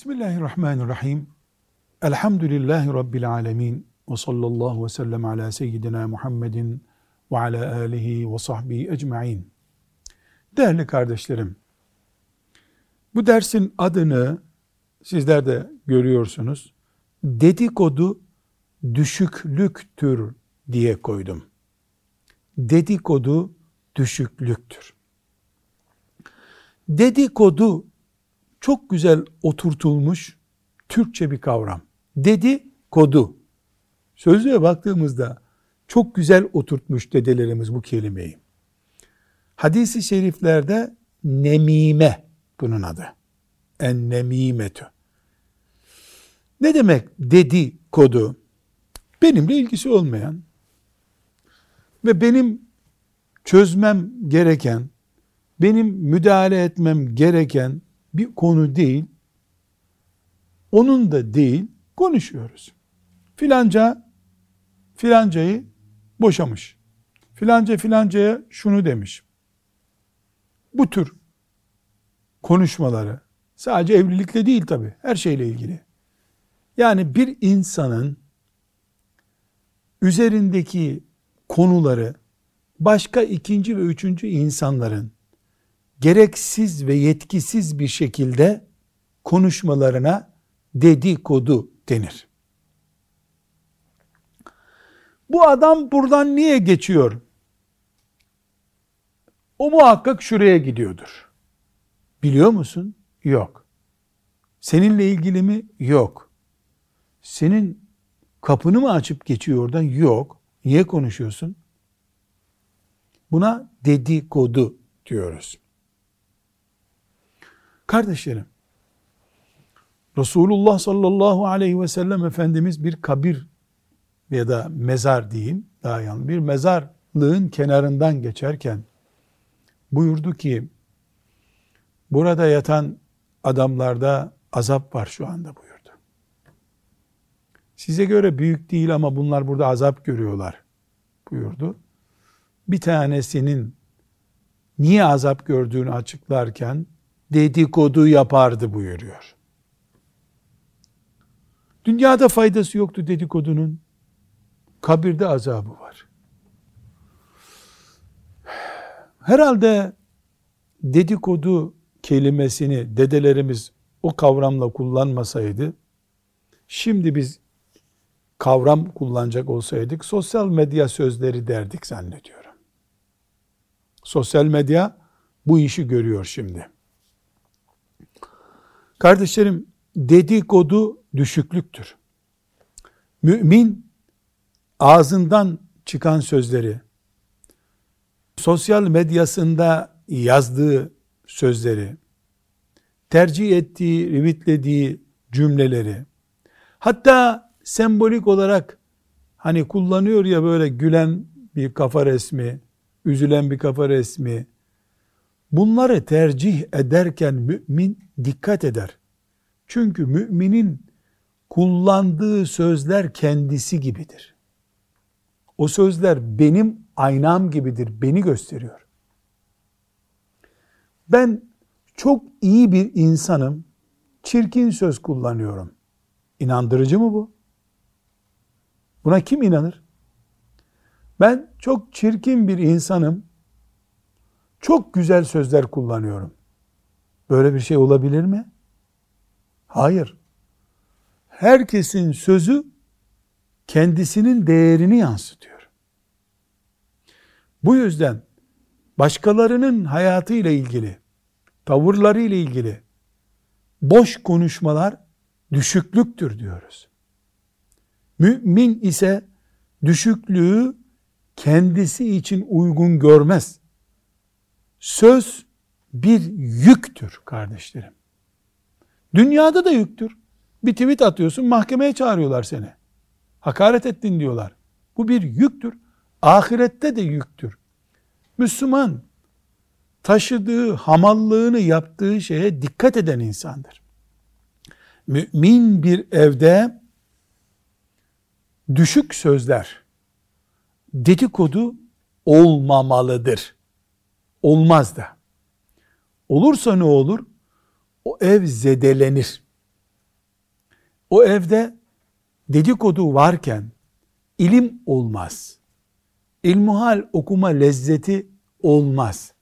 Bismillahirrahmanirrahim. Elhamdülillahi Rabbil alemin. Ve sallallahu ve sellem ala seyyidina Muhammedin ve ala alihi ve sahbihi ecma'in. Değerli kardeşlerim, bu dersin adını sizler de görüyorsunuz. Dedikodu düşüklüktür diye koydum. Dedikodu düşüklüktür. Dedikodu çok güzel oturtulmuş Türkçe bir kavram. Dedi kodu. Sözlüğe baktığımızda çok güzel oturtmuş dedelerimiz bu kelimeyi. Hadisi şeriflerde nemime bunun adı. En nemimetü. Ne demek dedi kodu? Benimle ilgisi olmayan ve benim çözmem gereken, benim müdahale etmem gereken bir konu değil, onun da değil, konuşuyoruz. Filanca filancayı boşamış. Filanca filancaya şunu demiş. Bu tür konuşmaları sadece evlilikle değil tabi her şeyle ilgili. Yani bir insanın üzerindeki konuları başka ikinci ve üçüncü insanların gereksiz ve yetkisiz bir şekilde konuşmalarına dedikodu denir. Bu adam buradan niye geçiyor? O muhakkak şuraya gidiyordur. Biliyor musun? Yok. Seninle ilgili mi? Yok. Senin kapını mı açıp geçiyor oradan? Yok. Niye konuşuyorsun? Buna dedikodu diyoruz. Kardeşlerim, Resulullah sallallahu aleyhi ve sellem Efendimiz bir kabir ya da mezar diyeyim daha yanlış bir mezarlığın kenarından geçerken buyurdu ki burada yatan adamlarda azap var şu anda buyurdu. Size göre büyük değil ama bunlar burada azap görüyorlar buyurdu. Bir tanesinin niye azap gördüğünü açıklarken dedikodu yapardı buyuruyor. Dünyada faydası yoktu dedikodunun. Kabirde azabı var. Herhalde dedikodu kelimesini dedelerimiz o kavramla kullanmasaydı, şimdi biz kavram kullanacak olsaydık sosyal medya sözleri derdik zannediyorum. Sosyal medya bu işi görüyor şimdi. Kardeşlerim dedikodu düşüklüktür. Mümin ağzından çıkan sözleri, sosyal medyasında yazdığı sözleri, tercih ettiği, revitlediği cümleleri, hatta sembolik olarak hani kullanıyor ya böyle gülen bir kafa resmi, üzülen bir kafa resmi, bunları tercih ederken mümin dikkat eder. Çünkü müminin kullandığı sözler kendisi gibidir. O sözler benim aynam gibidir, beni gösteriyor. Ben çok iyi bir insanım, çirkin söz kullanıyorum. İnandırıcı mı bu? Buna kim inanır? Ben çok çirkin bir insanım, çok güzel sözler kullanıyorum. Böyle bir şey olabilir mi? Hayır. Herkesin sözü kendisinin değerini yansıtıyor. Bu yüzden başkalarının hayatıyla ilgili, tavırları ile ilgili boş konuşmalar düşüklüktür diyoruz. Mümin ise düşüklüğü kendisi için uygun görmez. Söz bir yüktür kardeşlerim. Dünyada da yüktür. Bir tweet atıyorsun mahkemeye çağırıyorlar seni. Hakaret ettin diyorlar. Bu bir yüktür. Ahirette de yüktür. Müslüman taşıdığı hamallığını yaptığı şeye dikkat eden insandır. Mümin bir evde düşük sözler, dedikodu olmamalıdır. Olmaz da. Olursa ne olur? O ev zedelenir. O evde dedikodu varken ilim olmaz. İlmuhal okuma lezzeti olmaz.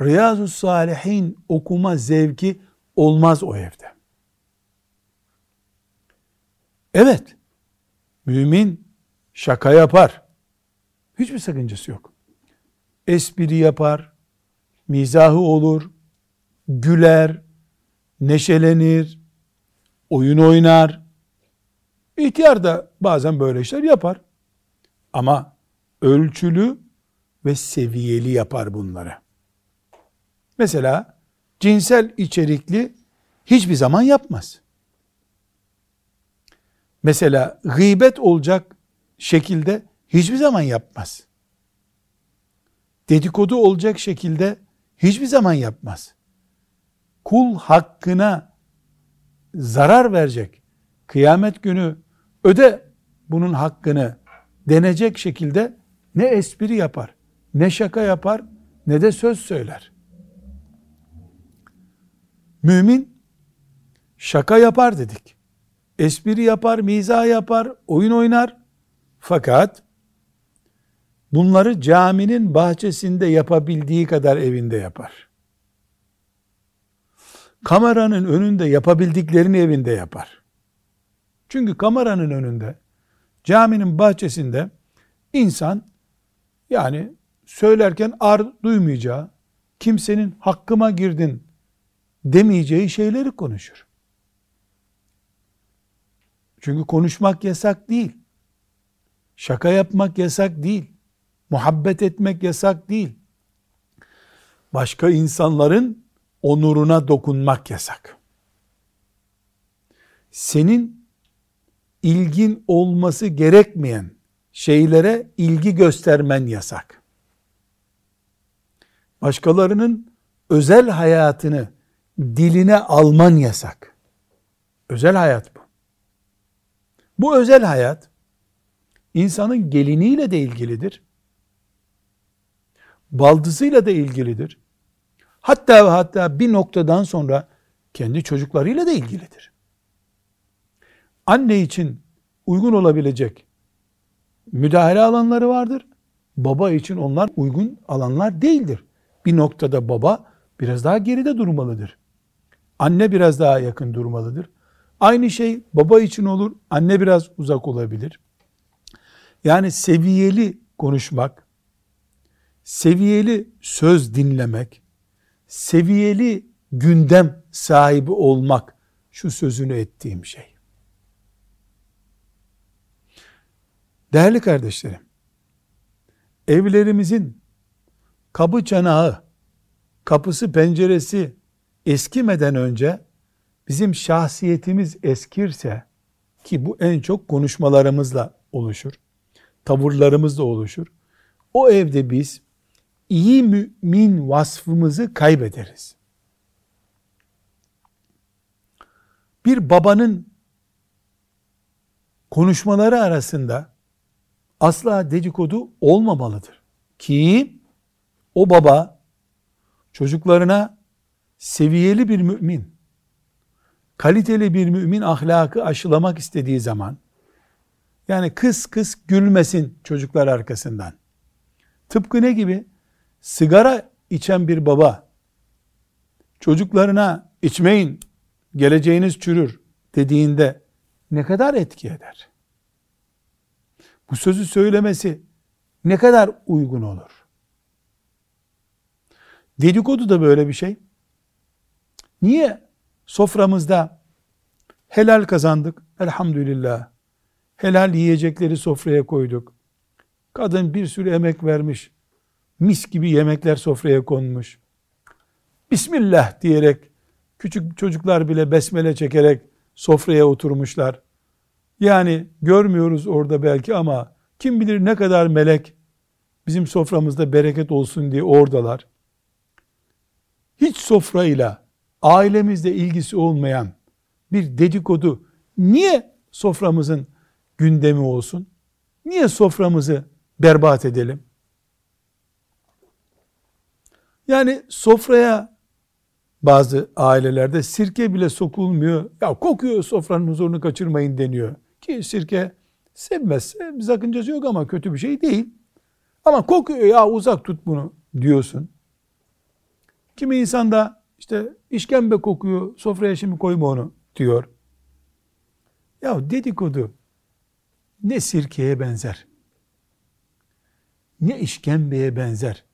Riyazu Salihin okuma zevki olmaz o evde. Evet, mümin şaka yapar. Hiçbir sakıncası yok. Espri yapar, mizahı olur, güler, neşelenir, oyun oynar. İhtiyar da bazen böyle işler yapar. Ama ölçülü ve seviyeli yapar bunları. Mesela cinsel içerikli hiçbir zaman yapmaz. Mesela gıybet olacak şekilde hiçbir zaman yapmaz. Dedikodu olacak şekilde hiçbir zaman yapmaz. Kul hakkına zarar verecek. Kıyamet günü öde bunun hakkını denecek şekilde ne espri yapar, ne şaka yapar, ne de söz söyler. Mümin şaka yapar dedik. Espri yapar, miza yapar, oyun oynar. Fakat bunları caminin bahçesinde yapabildiği kadar evinde yapar. Kameranın önünde yapabildiklerini evinde yapar. Çünkü kameranın önünde, caminin bahçesinde insan yani söylerken ar duymayacağı, kimsenin hakkıma girdin demeyeceği şeyleri konuşur. Çünkü konuşmak yasak değil. Şaka yapmak yasak değil. Muhabbet etmek yasak değil. Başka insanların onuruna dokunmak yasak. Senin ilgin olması gerekmeyen şeylere ilgi göstermen yasak. Başkalarının özel hayatını diline alman yasak. Özel hayat bu. Bu özel hayat insanın geliniyle de ilgilidir. Baldızıyla da ilgilidir. Hatta ve hatta bir noktadan sonra kendi çocuklarıyla da ilgilidir. Anne için uygun olabilecek müdahale alanları vardır. Baba için onlar uygun alanlar değildir. Bir noktada baba biraz daha geride durmalıdır. Anne biraz daha yakın durmalıdır. Aynı şey baba için olur, anne biraz uzak olabilir. Yani seviyeli konuşmak, seviyeli söz dinlemek, seviyeli gündem sahibi olmak şu sözünü ettiğim şey. Değerli kardeşlerim, evlerimizin kapı çanağı, kapısı penceresi eskimeden önce bizim şahsiyetimiz eskirse ki bu en çok konuşmalarımızla oluşur, tavırlarımızla oluşur. O evde biz iyi mümin vasfımızı kaybederiz. Bir babanın konuşmaları arasında asla dedikodu olmamalıdır. Ki o baba çocuklarına seviyeli bir mümin, kaliteli bir mümin ahlakı aşılamak istediği zaman, yani kıs kıs gülmesin çocuklar arkasından. Tıpkı ne gibi? Sigara içen bir baba, çocuklarına içmeyin, geleceğiniz çürür dediğinde ne kadar etki eder? Bu sözü söylemesi ne kadar uygun olur? Dedikodu da böyle bir şey. Niye soframızda helal kazandık? Elhamdülillah. Helal yiyecekleri sofraya koyduk. Kadın bir sürü emek vermiş. Mis gibi yemekler sofraya konmuş. Bismillah diyerek küçük çocuklar bile besmele çekerek sofraya oturmuşlar. Yani görmüyoruz orada belki ama kim bilir ne kadar melek bizim soframızda bereket olsun diye oradalar. Hiç sofrayla ailemizle ilgisi olmayan bir dedikodu niye soframızın gündemi olsun? Niye soframızı berbat edelim? Yani sofraya bazı ailelerde sirke bile sokulmuyor. Ya kokuyor sofranın huzurunu kaçırmayın deniyor. Ki sirke sevmezse sakıncası yok ama kötü bir şey değil. Ama kokuyor ya uzak tut bunu diyorsun. Kimi insan da işte işkembe kokuyor sofraya şimdi koyma onu diyor. Ya dedikodu ne sirkeye benzer ne işkembeye benzer.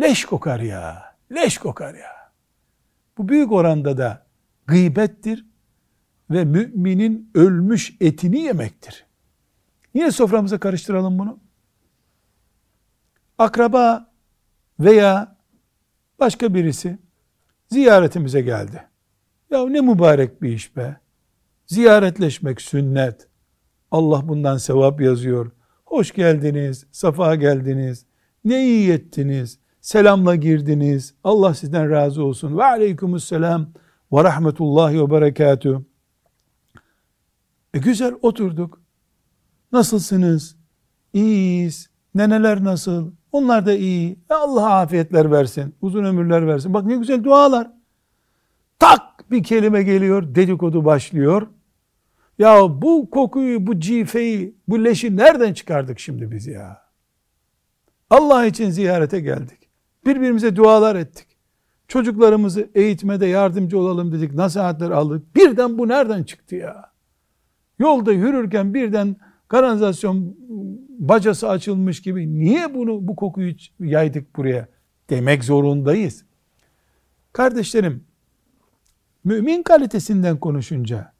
Leş kokar ya. Leş kokar ya. Bu büyük oranda da gıybettir ve müminin ölmüş etini yemektir. Niye soframıza karıştıralım bunu? Akraba veya başka birisi ziyaretimize geldi. Ya ne mübarek bir iş be. Ziyaretleşmek sünnet. Allah bundan sevap yazıyor. Hoş geldiniz, safa geldiniz. Ne iyi ettiniz. Selamla girdiniz. Allah sizden razı olsun. Ve aleykümselam ve rahmetullahi ve berekatuhu. E güzel oturduk. Nasılsınız? İyiyiz. Neneler nasıl? Onlar da iyi. E Allah afiyetler versin. Uzun ömürler versin. Bak ne güzel dualar. Tak bir kelime geliyor. Dedikodu başlıyor. Ya bu kokuyu, bu cifeyi, bu leşi nereden çıkardık şimdi biz ya? Allah için ziyarete geldik. Birbirimize dualar ettik. Çocuklarımızı eğitmede yardımcı olalım dedik. Nasihatler aldık. Birden bu nereden çıktı ya? Yolda yürürken birden kanalizasyon bacası açılmış gibi niye bunu bu kokuyu yaydık buraya demek zorundayız. Kardeşlerim mümin kalitesinden konuşunca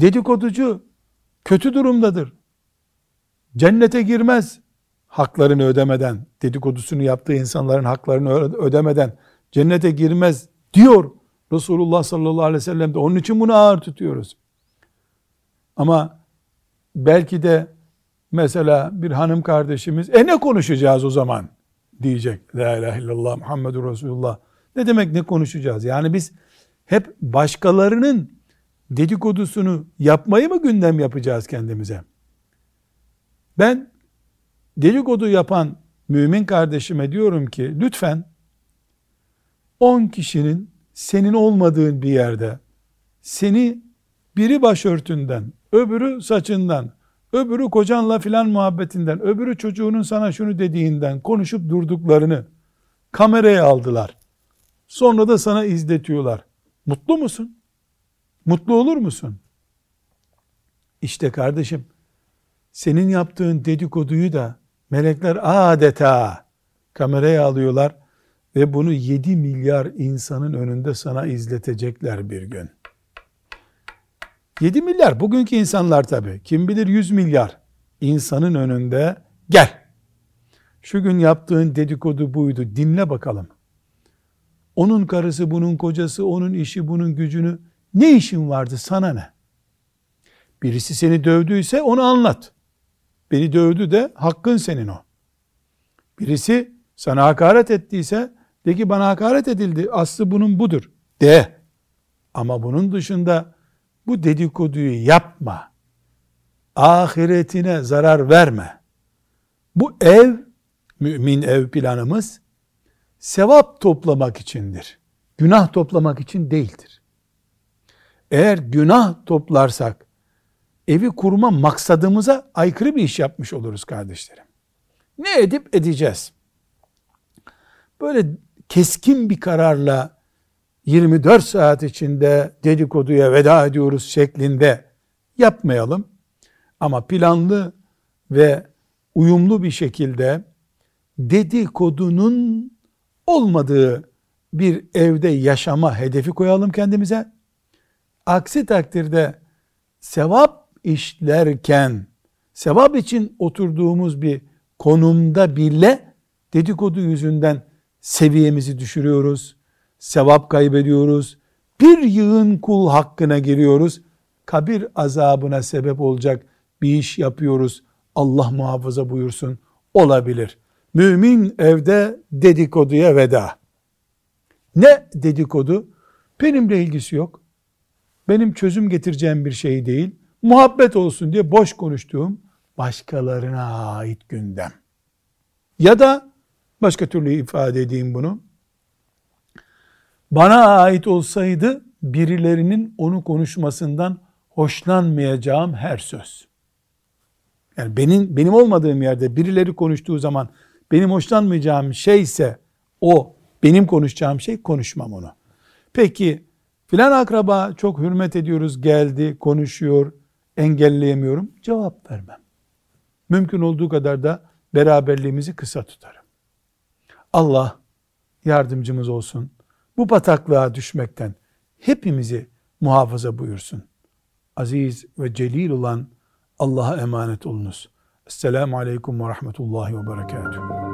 Dedikoducu kötü durumdadır. Cennete girmez haklarını ödemeden, dedikodusunu yaptığı insanların haklarını ödemeden cennete girmez diyor Resulullah sallallahu aleyhi ve sellem de. Onun için bunu ağır tutuyoruz. Ama belki de mesela bir hanım kardeşimiz e ne konuşacağız o zaman diyecek. La ilahe illallah Muhammedur Resulullah. Ne demek ne konuşacağız? Yani biz hep başkalarının dedikodusunu yapmayı mı gündem yapacağız kendimize? Ben dedikodu yapan mümin kardeşime diyorum ki lütfen 10 kişinin senin olmadığın bir yerde seni biri başörtünden, öbürü saçından, öbürü kocanla filan muhabbetinden, öbürü çocuğunun sana şunu dediğinden konuşup durduklarını kameraya aldılar. Sonra da sana izletiyorlar. Mutlu musun? Mutlu olur musun? İşte kardeşim, senin yaptığın dedikoduyu da melekler adeta kameraya alıyorlar ve bunu 7 milyar insanın önünde sana izletecekler bir gün. 7 milyar bugünkü insanlar tabi. Kim bilir 100 milyar insanın önünde gel. Şu gün yaptığın dedikodu buydu. Dinle bakalım. Onun karısı, bunun kocası, onun işi, bunun gücünü ne işin vardı sana ne? Birisi seni dövdüyse onu anlat. Beni dövdü de hakkın senin o. Birisi sana hakaret ettiyse de ki bana hakaret edildi. Aslı bunun budur. De. Ama bunun dışında bu dedikoduyu yapma. Ahiretine zarar verme. Bu ev, mümin ev planımız sevap toplamak içindir. Günah toplamak için değildir. Eğer günah toplarsak evi kurma maksadımıza aykırı bir iş yapmış oluruz kardeşlerim. Ne edip edeceğiz? Böyle keskin bir kararla 24 saat içinde dedikoduya veda ediyoruz şeklinde yapmayalım. Ama planlı ve uyumlu bir şekilde dedikodunun olmadığı bir evde yaşama hedefi koyalım kendimize. Aksi takdirde sevap işlerken sevap için oturduğumuz bir konumda bile dedikodu yüzünden seviyemizi düşürüyoruz. Sevap kaybediyoruz. Bir yığın kul hakkına giriyoruz. Kabir azabına sebep olacak bir iş yapıyoruz. Allah muhafaza buyursun. Olabilir. Mümin evde dedikoduya veda. Ne dedikodu? Benimle ilgisi yok benim çözüm getireceğim bir şey değil. Muhabbet olsun diye boş konuştuğum başkalarına ait gündem. Ya da başka türlü ifade edeyim bunu. bana ait olsaydı birilerinin onu konuşmasından hoşlanmayacağım her söz. Yani benim benim olmadığım yerde birileri konuştuğu zaman benim hoşlanmayacağım şeyse o benim konuşacağım şey konuşmam onu. Peki filan akraba çok hürmet ediyoruz geldi konuşuyor engelleyemiyorum cevap vermem. Mümkün olduğu kadar da beraberliğimizi kısa tutarım. Allah yardımcımız olsun. Bu bataklığa düşmekten hepimizi muhafaza buyursun. Aziz ve celil olan Allah'a emanet olunuz. Esselamu Aleyküm ve Rahmetullahi ve Berekatuhu.